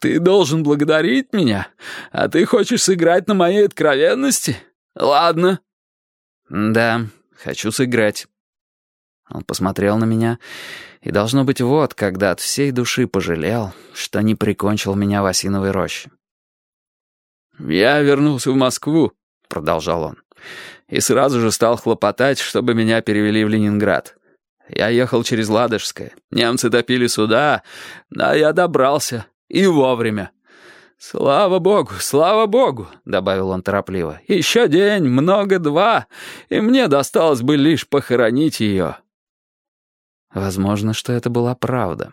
Ты должен благодарить меня, а ты хочешь сыграть на моей откровенности? Ладно». «Да, хочу сыграть». Он посмотрел на меня, и, должно быть, вот, когда от всей души пожалел, что не прикончил меня в осиновой роще. «Я вернулся в Москву», — продолжал он, «и сразу же стал хлопотать, чтобы меня перевели в Ленинград. Я ехал через Ладожское, немцы топили суда, но я добрался, и вовремя. «Слава богу, слава богу», — добавил он торопливо. «Еще день, много два, и мне досталось бы лишь похоронить ее». Возможно, что это была правда.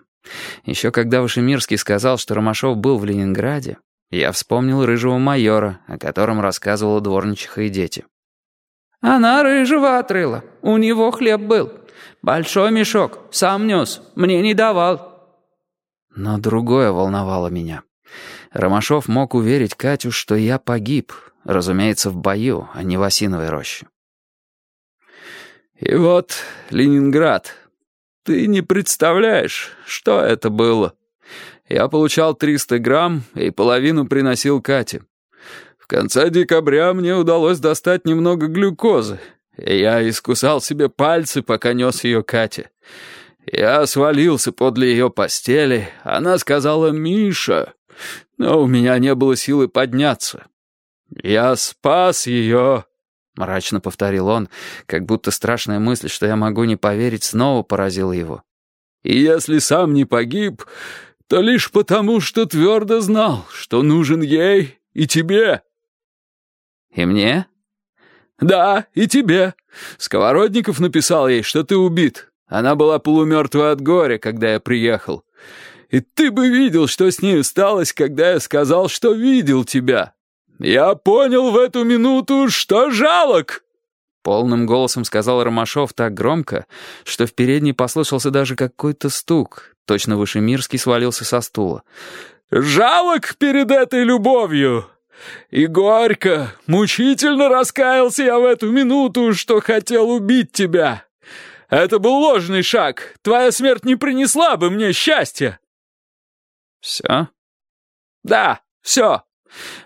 Еще когда Вышемирский сказал, что Ромашов был в Ленинграде, я вспомнил рыжего майора, о котором рассказывала дворничиха и дети. «Она рыжего отрыла. У него хлеб был. Большой мешок. Сам нес. Мне не давал». Но другое волновало меня. Ромашов мог уверить Катю, что я погиб, разумеется, в бою, а не в осиновой роще. «И вот Ленинград. Ты не представляешь, что это было. Я получал 300 грамм и половину приносил Кате. В конце декабря мне удалось достать немного глюкозы, и я искусал себе пальцы, пока нес ее Кате». Я свалился подле ее постели. Она сказала «Миша», но у меня не было силы подняться. «Я спас ее», — мрачно повторил он, как будто страшная мысль, что я могу не поверить, снова поразила его. «И если сам не погиб, то лишь потому, что твердо знал, что нужен ей и тебе». «И мне?» «Да, и тебе. Сковородников написал ей, что ты убит. Она была полумертва от горя, когда я приехал. И ты бы видел, что с ней сталось, когда я сказал, что видел тебя. Я понял в эту минуту, что жалок!» Полным голосом сказал Ромашов так громко, что в передней послышался даже какой-то стук. Точно Вышемирский свалился со стула. «Жалок перед этой любовью!» И горько, мучительно раскаялся я в эту минуту, что хотел убить тебя. Это был ложный шаг. Твоя смерть не принесла бы мне счастья». «Все?» «Да, все.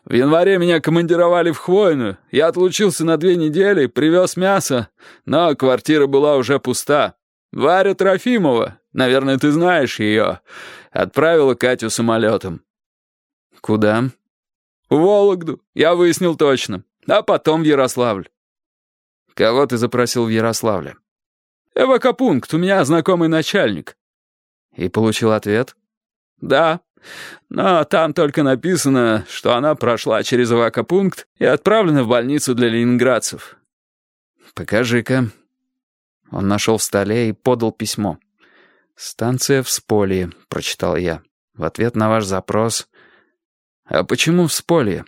В январе меня командировали в Хвойную. Я отлучился на две недели, привез мясо, но квартира была уже пуста. Варя Трофимова, наверное, ты знаешь ее, отправила Катю самолетом». «Куда?» «В Вологду, я выяснил точно. А потом в Ярославль». «Кого ты запросил в Ярославле?» «Эвакопункт, у меня знакомый начальник». «И получил ответ?» «Да, но там только написано, что она прошла через эвакопункт и отправлена в больницу для ленинградцев». «Покажи-ка». Он нашел в столе и подал письмо. «Станция в Сполье», — прочитал я. В ответ на ваш запрос... «А почему в Сполье?»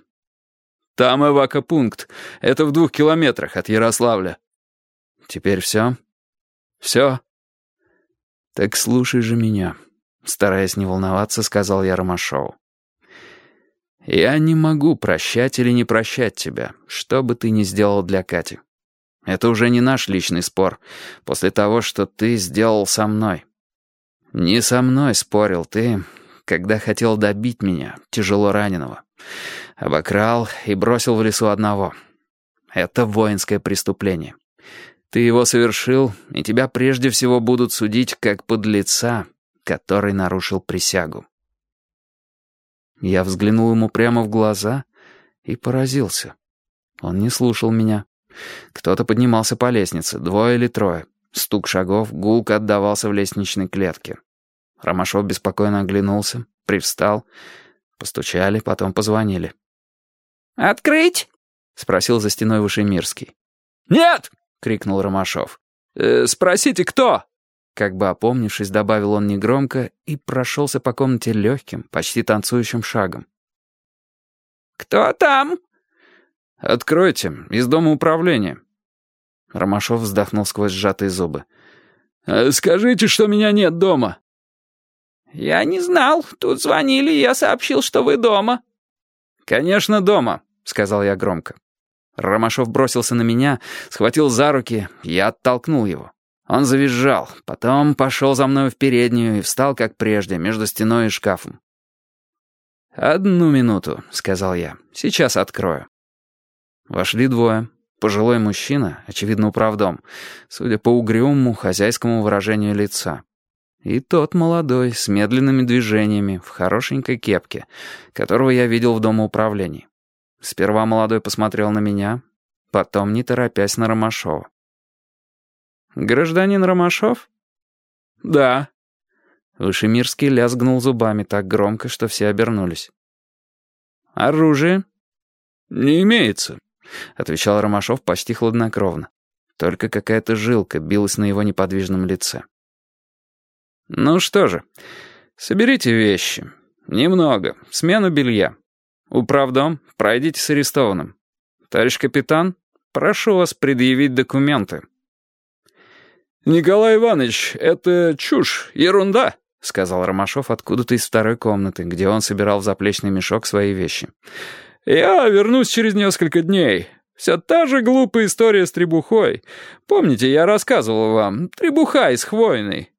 «Там эвакопункт. Это в двух километрах от Ярославля». «Теперь все?» «Все». «Так слушай же меня», — стараясь не волноваться, сказал я Ромашову. «Я не могу прощать или не прощать тебя, что бы ты ни сделал для Кати. Это уже не наш личный спор, после того, что ты сделал со мной. Не со мной спорил ты, когда хотел добить меня, тяжело раненого. Обокрал и бросил в лесу одного. Это воинское преступление. Ты его совершил, и тебя прежде всего будут судить как подлеца, который нарушил присягу. Я взглянул ему прямо в глаза и поразился. Он не слушал меня. Кто-то поднимался по лестнице, двое или трое. Стук шагов гулко отдавался в лестничной клетке. Ромашов беспокойно оглянулся, привстал. Постучали, потом позвонили. «Открыть?» — спросил за стеной Вышемирский. «Нет!» Крикнул Ромашов. «Э, «Спросите, кто?» Как бы опомнившись, добавил он негромко и прошелся по комнате легким, почти танцующим шагом. «Кто там?» «Откройте, из дома управления». Ромашов вздохнул сквозь сжатые зубы. «Э, «Скажите, что меня нет дома». «Я не знал. Тут звонили, я сообщил, что вы дома». «Конечно, дома», — сказал я громко. Ромашов бросился на меня, схватил за руки, я оттолкнул его. Он завизжал, потом пошел за мной в переднюю и встал, как прежде, между стеной и шкафом. «Одну минуту», — сказал я. «Сейчас открою». Вошли двое. Пожилой мужчина, очевидно, управдом, судя по угрюмому хозяйскому выражению лица. И тот молодой, с медленными движениями, в хорошенькой кепке, которого я видел в домоуправлении. Сперва молодой посмотрел на меня, потом, не торопясь, на Ромашова. «Гражданин Ромашов?» «Да». Вышемирский лязгнул зубами так громко, что все обернулись. «Оружие?» «Не имеется», — отвечал Ромашов почти хладнокровно. Только какая-то жилка билась на его неподвижном лице. «Ну что же, соберите вещи. Немного. Смену белья. Управдом, пройдите с арестованным. Товарищ капитан, прошу вас предъявить документы». «Николай Иванович, это чушь, ерунда», — сказал Ромашов откуда-то из второй комнаты, где он собирал в заплечный мешок свои вещи. «Я вернусь через несколько дней. Все та же глупая история с требухой. Помните, я рассказывал вам, требуха из хвойной.